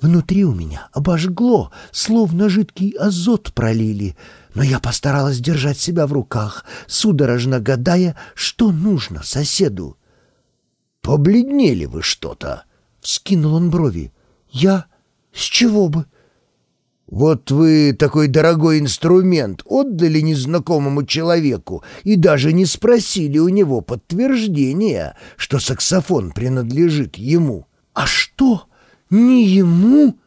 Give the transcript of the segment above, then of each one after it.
Внутри у меня обожгло, словно жидкий азот пролили, но я постаралась держать себя в руках, судорожно гадая, что нужно соседу. «Побледнели вы что-то!» — вскинул он брови. «Я? С чего бы?» «Вот вы такой дорогой инструмент отдали незнакомому человеку и даже не спросили у него подтверждения, что саксофон принадлежит ему». «А что?» Не ему?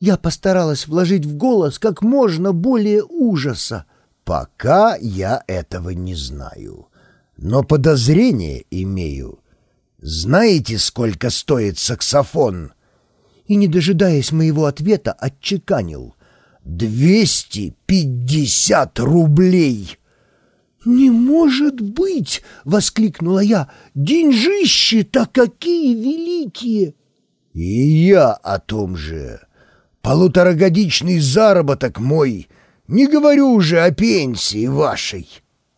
Я постаралась вложить в голос как можно более ужаса. Пока я этого не знаю, но подозрение имею. Знаете, сколько стоит саксофон? И, не дожидаясь моего ответа, отчеканил. «Двести пятьдесят рублей!» «Не может быть!» — воскликнула я. «Деньжищи-то какие великие!» И я о том же. Полуторагодичный заработок мой, не говорю уже о пенсии вашей.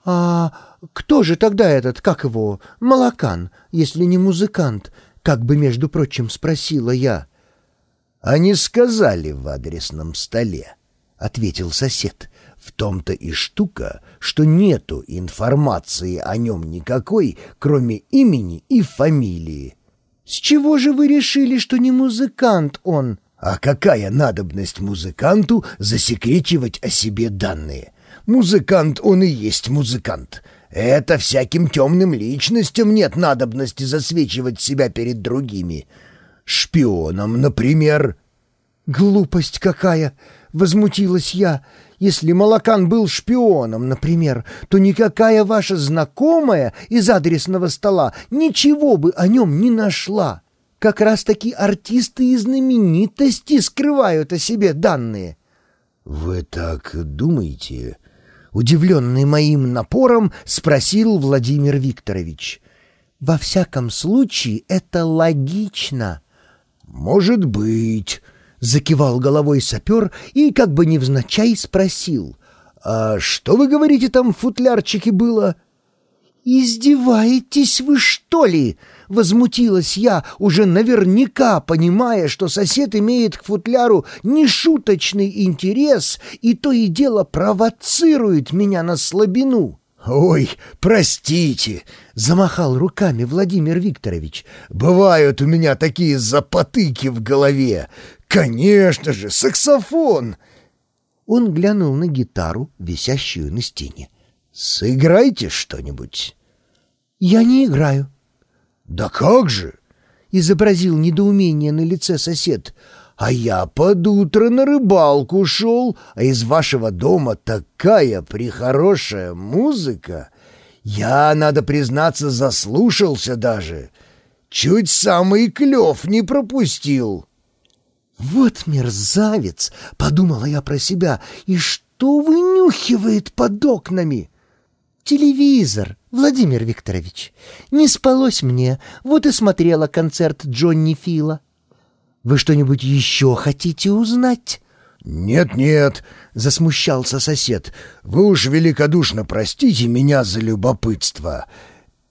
А кто же тогда этот, как его, молокан, если не музыкант? Как бы, между прочим, спросила я. Они сказали в адресном столе, ответил сосед. В том-то и штука, что нету информации о нем никакой, кроме имени и фамилии. «С чего же вы решили, что не музыкант он?» «А какая надобность музыканту засекречивать о себе данные? Музыкант он и есть музыкант. Это всяким темным личностям нет надобности засвечивать себя перед другими. Шпионом, например». «Глупость какая!» — возмутилась я. Если Малакан был шпионом, например, то никакая ваша знакомая из адресного стола ничего бы о нем не нашла. Как раз-таки артисты и знаменитости скрывают о себе данные. «Вы так думаете?» Удивленный моим напором, спросил Владимир Викторович. «Во всяком случае, это логично». «Может быть», — закивал головой сапер и, как бы невзначай, спросил. «А что вы говорите там в футлярчике было?» «Издеваетесь вы, что ли?» — возмутилась я, уже наверняка понимая, что сосед имеет к футляру нешуточный интерес и то и дело провоцирует меня на слабину. «Ой, простите!» — замахал руками Владимир Викторович. «Бывают у меня такие запотыки в голове. Конечно же, саксофон!» Он глянул на гитару, висящую на стене. «Сыграйте что-нибудь». «Я не играю». «Да как же?» — изобразил недоумение на лице сосед. «А я под утро на рыбалку шел, а из вашего дома такая прихорошая музыка. Я, надо признаться, заслушался даже. Чуть самый клев не пропустил». «Вот мерзавец!» — подумала я про себя. «И что вынюхивает под окнами?» «Телевизор, Владимир Викторович. Не спалось мне, вот и смотрела концерт Джонни Фила». Вы что-нибудь еще хотите узнать?» «Нет-нет», — засмущался сосед, — «вы уж великодушно простите меня за любопытство.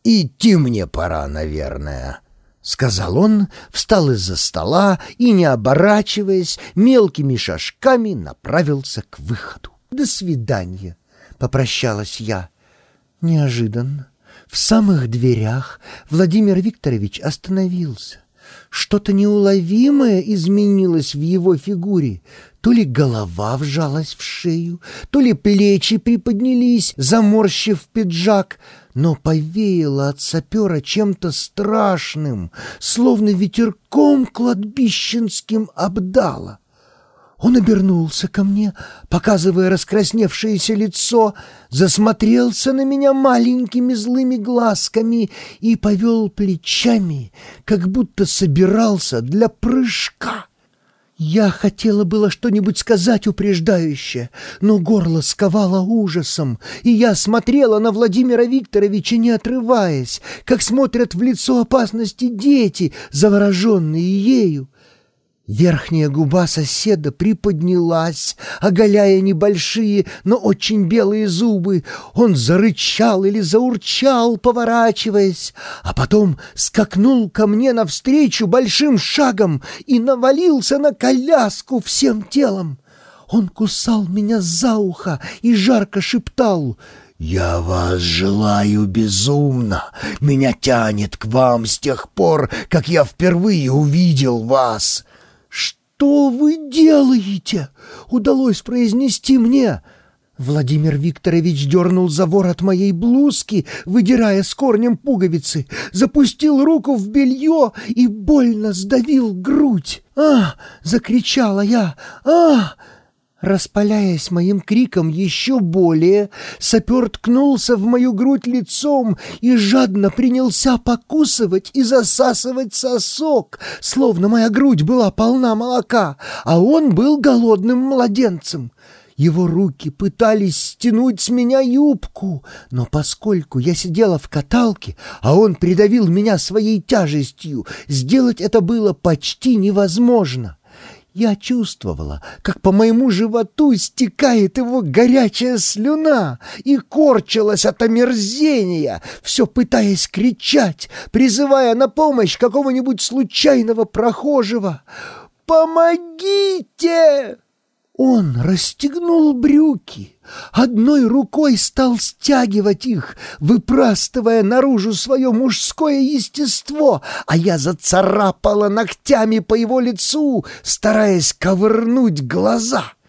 Идти мне пора, наверное». — сказал он, встал из-за стола и, не оборачиваясь, мелкими шажками направился к выходу. «До свидания!» — попрощалась я. Неожиданно в самых дверях Владимир Викторович остановился. Что-то неуловимое изменилось в его фигуре. То ли голова вжалась в шею, то ли плечи приподнялись, заморщив пиджак, но повеяло от сапера чем-то страшным, словно ветерком кладбищенским обдало. Он обернулся ко мне, показывая раскрасневшееся лицо, засмотрелся на меня маленькими злыми глазками и повел плечами, как будто собирался для прыжка. Я хотела было что-нибудь сказать упреждающее, но горло сковало ужасом, и я смотрела на Владимира Викторовича, не отрываясь, как смотрят в лицо опасности дети, завороженные ею. Верхняя губа соседа приподнялась, оголяя небольшие, но очень белые зубы. Он зарычал или заурчал, поворачиваясь, а потом скакнул ко мне навстречу большим шагом и навалился на коляску всем телом. Он кусал меня за ухо и жарко шептал — «Я вас желаю безумно. Меня тянет к вам с тех пор, как я впервые увидел вас». «Что вы делаете?» — удалось произнести мне. Владимир Викторович дернул за ворот моей блузки, выдирая с корнем пуговицы, запустил руку в белье и больно сдавил грудь. «А!» — закричала я. «А!» Распаляясь моим криком еще более, сапер ткнулся в мою грудь лицом и жадно принялся покусывать и засасывать сосок, словно моя грудь была полна молока, а он был голодным младенцем. Его руки пытались стянуть с меня юбку, но поскольку я сидела в каталке, а он придавил меня своей тяжестью, сделать это было почти невозможно. Я чувствовала, как по моему животу стекает его горячая слюна и корчилась от омерзения, все пытаясь кричать, призывая на помощь какого-нибудь случайного прохожего. «Помогите!» Он расстегнул брюки, одной рукой стал стягивать их, выпрастывая наружу свое мужское естество, а я зацарапала ногтями по его лицу, стараясь ковырнуть глаза —